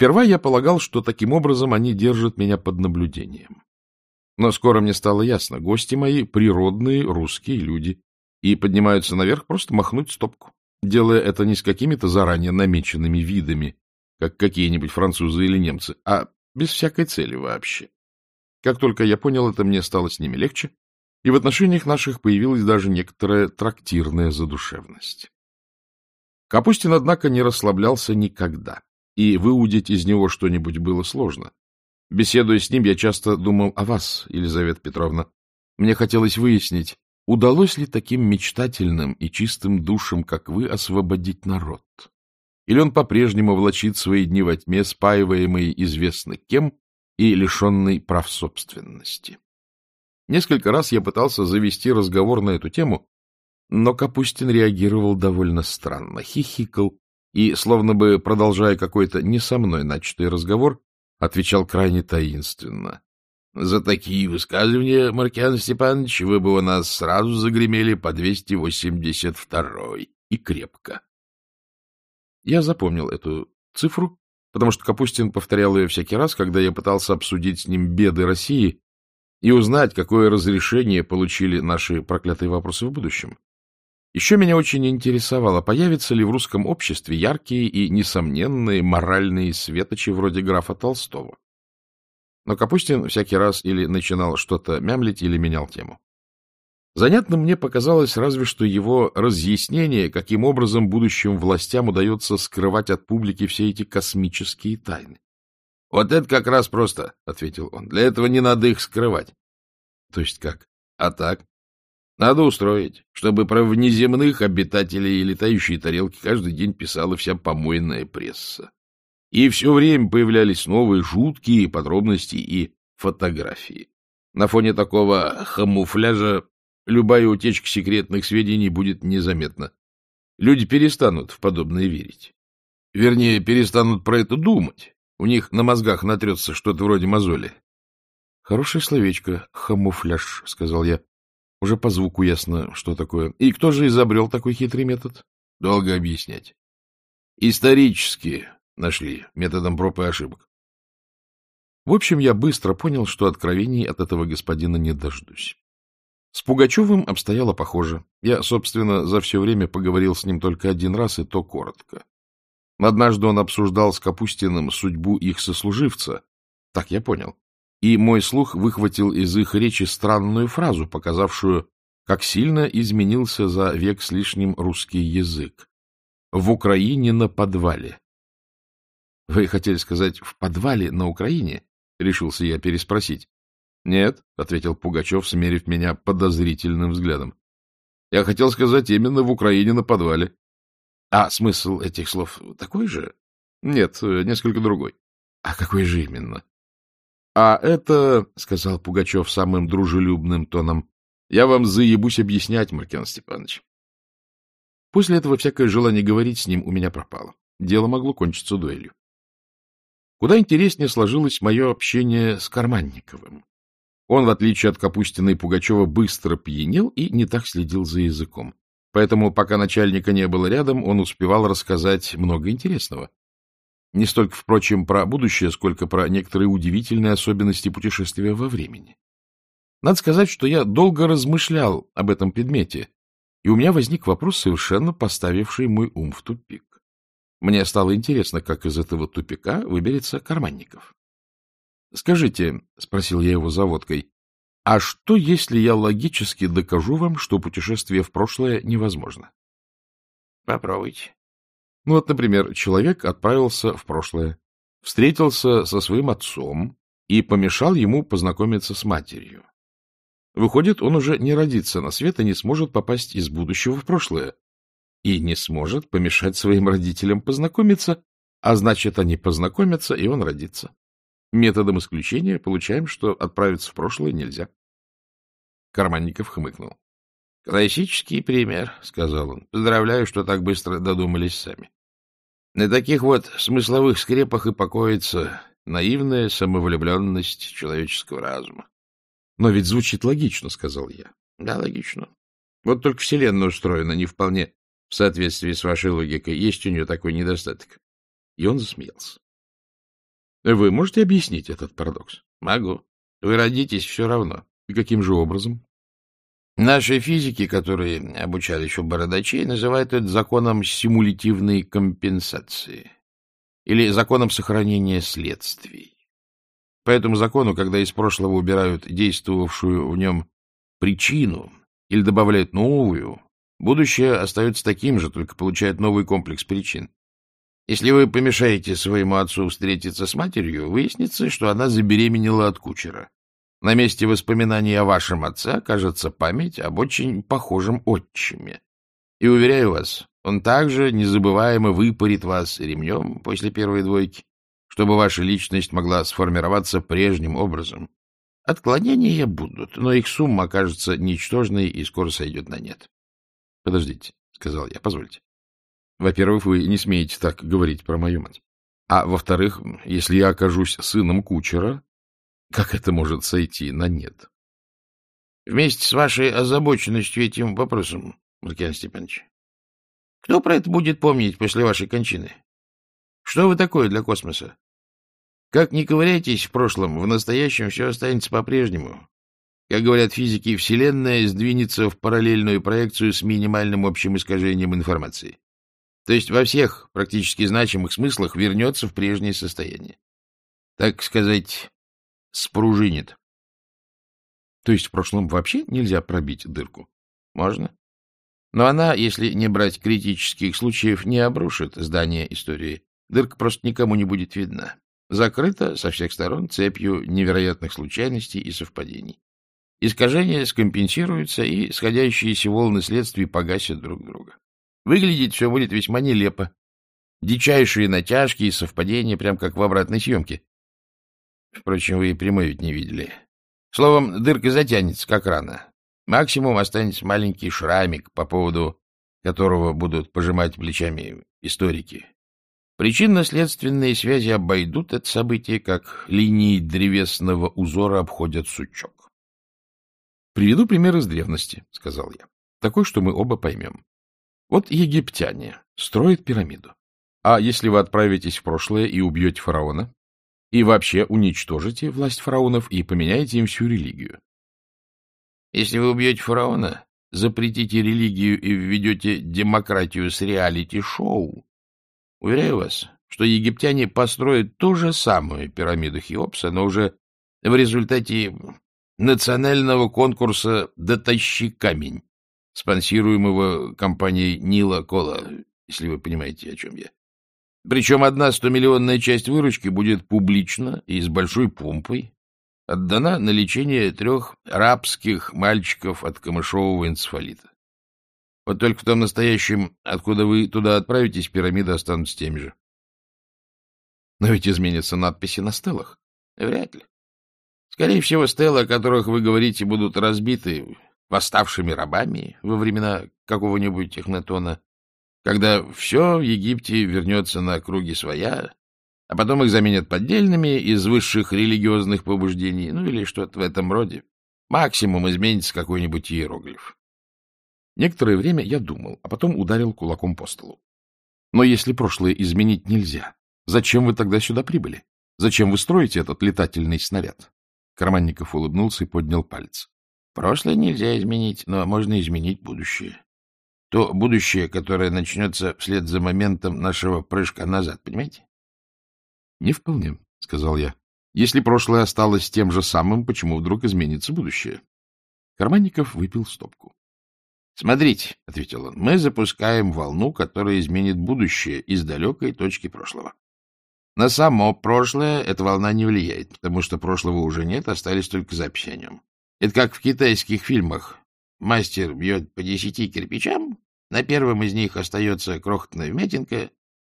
Сперва я полагал, что таким образом они держат меня под наблюдением. Но скоро мне стало ясно, гости мои — природные русские люди, и поднимаются наверх просто махнуть стопку, делая это не с какими-то заранее намеченными видами, как какие-нибудь французы или немцы, а без всякой цели вообще. Как только я понял это, мне стало с ними легче, и в отношениях наших появилась даже некоторая трактирная задушевность. Капустин, однако, не расслаблялся никогда, и выудить из него что-нибудь было сложно. Беседуя с ним, я часто думал о вас, Елизавета Петровна. Мне хотелось выяснить, удалось ли таким мечтательным и чистым душам, как вы, освободить народ? Или он по-прежнему влачит свои дни во тьме, спаиваемый известно кем и лишенный прав собственности? Несколько раз я пытался завести разговор на эту тему, но Капустин реагировал довольно странно, хихикал и, словно бы продолжая какой-то не со мной начатый разговор, отвечал крайне таинственно. — За такие высказывания, Маркиан Степанович, вы бы у нас сразу загремели по 282-й. И крепко. Я запомнил эту цифру, потому что Капустин повторял ее всякий раз, когда я пытался обсудить с ним беды России и узнать, какое разрешение получили наши проклятые вопросы в будущем. Еще меня очень интересовало, появятся ли в русском обществе яркие и несомненные моральные светочи вроде графа Толстого. Но Капустин всякий раз или начинал что-то мямлить, или менял тему. Занятным мне показалось разве что его разъяснение, каким образом будущим властям удается скрывать от публики все эти космические тайны. — Вот это как раз просто, — ответил он. — Для этого не надо их скрывать. — То есть как? — А так. Надо устроить, чтобы про внеземных обитателей и летающие тарелки каждый день писала вся помойная пресса. И все время появлялись новые жуткие подробности и фотографии. На фоне такого хамуфляжа любая утечка секретных сведений будет незаметна. Люди перестанут в подобное верить. Вернее, перестанут про это думать. У них на мозгах натрется что-то вроде мозоли. — Хорошее словечко, хамуфляж, — сказал я. Уже по звуку ясно, что такое. И кто же изобрел такой хитрый метод? Долго объяснять. Исторически нашли, методом проб и ошибок. В общем, я быстро понял, что откровений от этого господина не дождусь. С Пугачевым обстояло похоже. Я, собственно, за все время поговорил с ним только один раз, и то коротко. Однажды он обсуждал с Капустиным судьбу их сослуживца. Так я понял. И мой слух выхватил из их речи странную фразу, показавшую, как сильно изменился за век с лишним русский язык. В Украине на подвале. Вы хотели сказать «в подвале на Украине»? Решился я переспросить. — Нет, — ответил Пугачев, смерив меня подозрительным взглядом. — Я хотел сказать именно в Украине на подвале. — А смысл этих слов такой же? — Нет, несколько другой. — А какой же именно? — А это, — сказал Пугачев самым дружелюбным тоном, — я вам заебусь объяснять, Маркиан Степанович. После этого всякое желание говорить с ним у меня пропало. Дело могло кончиться дуэлью. Куда интереснее сложилось мое общение с Карманниковым. Он, в отличие от Капустина и Пугачева, быстро пьянел и не так следил за языком. Поэтому, пока начальника не было рядом, он успевал рассказать много интересного. Не столько, впрочем, про будущее, сколько про некоторые удивительные особенности путешествия во времени. Надо сказать, что я долго размышлял об этом предмете, и у меня возник вопрос, совершенно поставивший мой ум в тупик. Мне стало интересно, как из этого тупика выберется Карманников. — Скажите, — спросил я его заводкой, — а что, если я логически докажу вам, что путешествие в прошлое невозможно? — Попробуйте. Ну вот, например, человек отправился в прошлое, встретился со своим отцом и помешал ему познакомиться с матерью. Выходит, он уже не родится на свет и не сможет попасть из будущего в прошлое. И не сможет помешать своим родителям познакомиться, а значит, они познакомятся, и он родится. Методом исключения получаем, что отправиться в прошлое нельзя. Карманников хмыкнул. — Классический пример, — сказал он. — Поздравляю, что так быстро додумались сами. На таких вот смысловых скрепах и покоится наивная самовлюбленность человеческого разума. — Но ведь звучит логично, — сказал я. — Да, логично. Вот только Вселенная устроена не вполне в соответствии с вашей логикой. Есть у нее такой недостаток. И он засмеялся. Вы можете объяснить этот парадокс? Могу. Вы родитесь все равно. И каким же образом? Наши физики, которые обучали еще бородачей, называют это законом симулятивной компенсации или законом сохранения следствий. По этому закону, когда из прошлого убирают действовавшую в нем причину или добавляют новую, будущее остается таким же, только получает новый комплекс причин. Если вы помешаете своему отцу встретиться с матерью, выяснится, что она забеременела от кучера. На месте воспоминаний о вашем отце окажется память об очень похожем отчиме. И, уверяю вас, он также незабываемо выпарит вас ремнем после первой двойки, чтобы ваша личность могла сформироваться прежним образом. Отклонения будут, но их сумма окажется ничтожной и скоро сойдет на нет. — Подождите, — сказал я, — позвольте. Во-первых, вы не смеете так говорить про мою мать. А во-вторых, если я окажусь сыном кучера, как это может сойти на нет? Вместе с вашей озабоченностью этим вопросом, Маркиан Степанович, кто про это будет помнить после вашей кончины? Что вы такое для космоса? Как ни ковыряйтесь в прошлом, в настоящем все останется по-прежнему. Как говорят физики, Вселенная сдвинется в параллельную проекцию с минимальным общим искажением информации. То есть во всех практически значимых смыслах вернется в прежнее состояние. Так сказать, спружинит. То есть в прошлом вообще нельзя пробить дырку? Можно. Но она, если не брать критических случаев, не обрушит здание истории. Дырка просто никому не будет видна. Закрыта со всех сторон цепью невероятных случайностей и совпадений. Искажения скомпенсируются, и сходящиеся волны следствий погасят друг друга. Выглядеть все будет весьма нелепо. Дичайшие натяжки и совпадения, прям как в обратной съемке. Впрочем, вы и прямой ведь не видели. Словом, дырка затянется, как рана. Максимум останется маленький шрамик, по поводу которого будут пожимать плечами историки. Причинно-следственные связи обойдут это событие, как линии древесного узора обходят сучок. — Приведу пример из древности, — сказал я. — Такой, что мы оба поймем. Вот египтяне строят пирамиду. А если вы отправитесь в прошлое и убьете фараона, и вообще уничтожите власть фараонов и поменяете им всю религию. Если вы убьете фараона, запретите религию и введете демократию с реалити-шоу, уверяю вас, что египтяне построят ту же самую пирамиду Хеопса, но уже в результате национального конкурса «Дотащи камень», спонсируемого компанией Нила Кола, если вы понимаете, о чем я. Причем одна стомиллионная часть выручки будет публично и с большой помпой отдана на лечение трех рабских мальчиков от камышового энцефалита. Вот только в том настоящем, откуда вы туда отправитесь, пирамиды останутся теми же. Но ведь изменятся надписи на стелах. Вряд ли. Скорее всего, стелы, о которых вы говорите, будут разбиты восставшими рабами во времена какого-нибудь технотона, когда все в Египте вернется на круги своя, а потом их заменят поддельными из высших религиозных побуждений, ну или что-то в этом роде. Максимум изменится какой-нибудь иероглиф. Некоторое время я думал, а потом ударил кулаком по столу. Но если прошлое изменить нельзя, зачем вы тогда сюда прибыли? Зачем вы строите этот летательный снаряд? Карманников улыбнулся и поднял палец. Прошлое нельзя изменить, но можно изменить будущее. То будущее, которое начнется вслед за моментом нашего прыжка назад, понимаете? — Не вполне, — сказал я. — Если прошлое осталось тем же самым, почему вдруг изменится будущее? Карманников выпил стопку. — Смотрите, — ответил он, — мы запускаем волну, которая изменит будущее из далекой точки прошлого. На само прошлое эта волна не влияет, потому что прошлого уже нет, остались только записи о нем. Это как в китайских фильмах. Мастер бьет по десяти кирпичам, на первом из них остается крохотная вмятинка,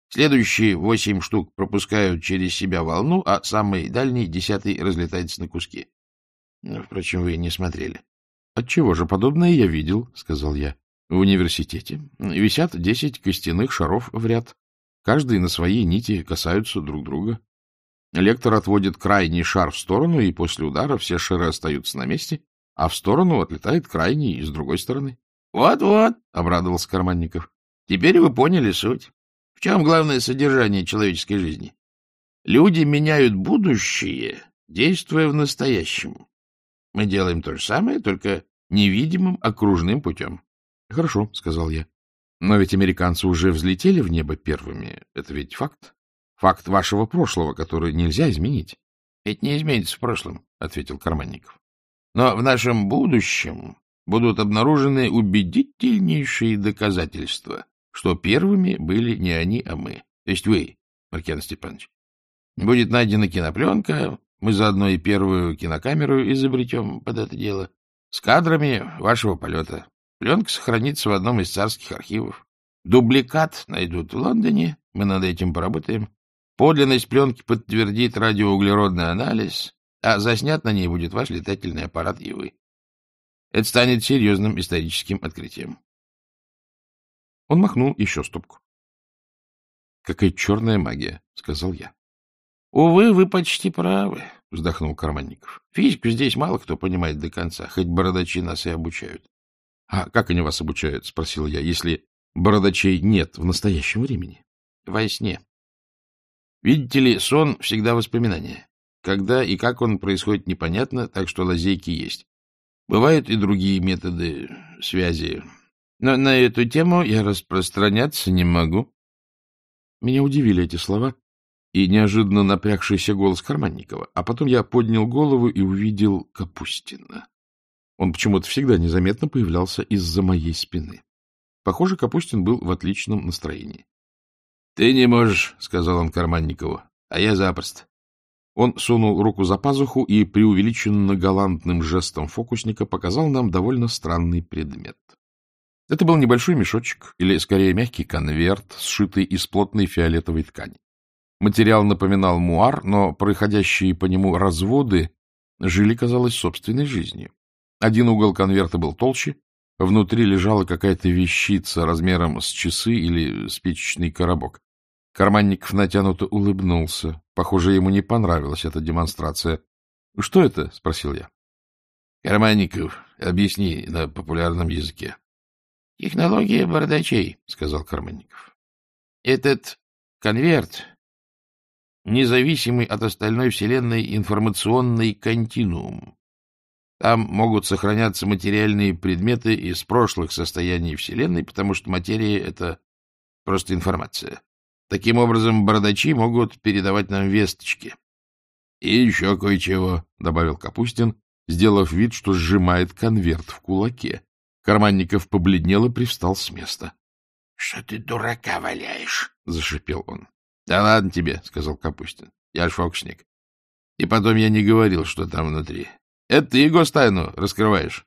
следующие восемь штук пропускают через себя волну, а самый дальний, десятый, разлетается на куски. Ну, впрочем, вы не смотрели. — Отчего же подобное я видел, — сказал я. — В университете висят десять костяных шаров в ряд. Каждый на своей нити касаются друг друга. Лектор отводит крайний шар в сторону, и после удара все шары остаются на месте, а в сторону отлетает крайний с другой стороны. Вот — обрадовался Карманников. — Теперь вы поняли суть. В чем главное содержание человеческой жизни? Люди меняют будущее, действуя в настоящем. Мы делаем то же самое, только невидимым окружным путем. — Хорошо, — сказал я. — Но ведь американцы уже взлетели в небо первыми. Это ведь факт. Факт вашего прошлого, который нельзя изменить. — Это не изменится в прошлом, — ответил Карманников. — Но в нашем будущем будут обнаружены убедительнейшие доказательства, что первыми были не они, а мы. То есть вы, Маркиан Степанович. Будет найдена кинопленка, мы заодно и первую кинокамеру изобретем под это дело, с кадрами вашего полета. Пленка сохранится в одном из царских архивов. Дубликат найдут в Лондоне, мы над этим поработаем. Подлинность пленки подтвердит радиоуглеродный анализ, а заснят на ней будет ваш летательный аппарат и вы. Это станет серьезным историческим открытием. Он махнул еще стопку. — Какая черная магия, — сказал я. — Увы, вы почти правы, — вздохнул Карманников. — Физику здесь мало кто понимает до конца, хоть бородачи нас и обучают. — А как они вас обучают? — спросил я, — если бородачей нет в настоящем времени? — Во сне. Видите ли, сон всегда воспоминание. Когда и как он происходит, непонятно, так что лазейки есть. Бывают и другие методы связи. Но на эту тему я распространяться не могу. Меня удивили эти слова и неожиданно напрягшийся голос Карманникова, а потом я поднял голову и увидел Капустина. Он почему-то всегда незаметно появлялся из-за моей спины. Похоже, Капустин был в отличном настроении. — Ты не можешь, — сказал он Карманникову, — а я запросто. Он сунул руку за пазуху и преувеличенно галантным жестом фокусника показал нам довольно странный предмет. Это был небольшой мешочек, или, скорее, мягкий конверт, сшитый из плотной фиолетовой ткани. Материал напоминал муар, но проходящие по нему разводы жили, казалось, собственной жизнью. Один угол конверта был толще, внутри лежала какая-то вещица размером с часы или спичечный коробок. Карманников натянуто улыбнулся. Похоже, ему не понравилась эта демонстрация. — Что это? — спросил я. — Карманников, объясни на популярном языке. — Технология бардачей, — сказал Карманников. — Этот конверт — независимый от остальной Вселенной информационный континуум. Там могут сохраняться материальные предметы из прошлых состояний Вселенной, потому что материя — это просто информация. Таким образом, бородачи могут передавать нам весточки. — И еще кое-чего, — добавил Капустин, сделав вид, что сжимает конверт в кулаке. Карманников побледнел и привстал с места. — Что ты дурака валяешь? — зашипел он. — Да ладно тебе, — сказал Капустин. — Я ж фокусник. И потом я не говорил, что там внутри. Это ты гостайну раскрываешь.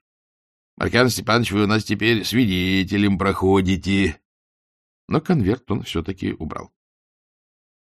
Маркян Степанович, вы у нас теперь свидетелем проходите. Но конверт он все-таки убрал.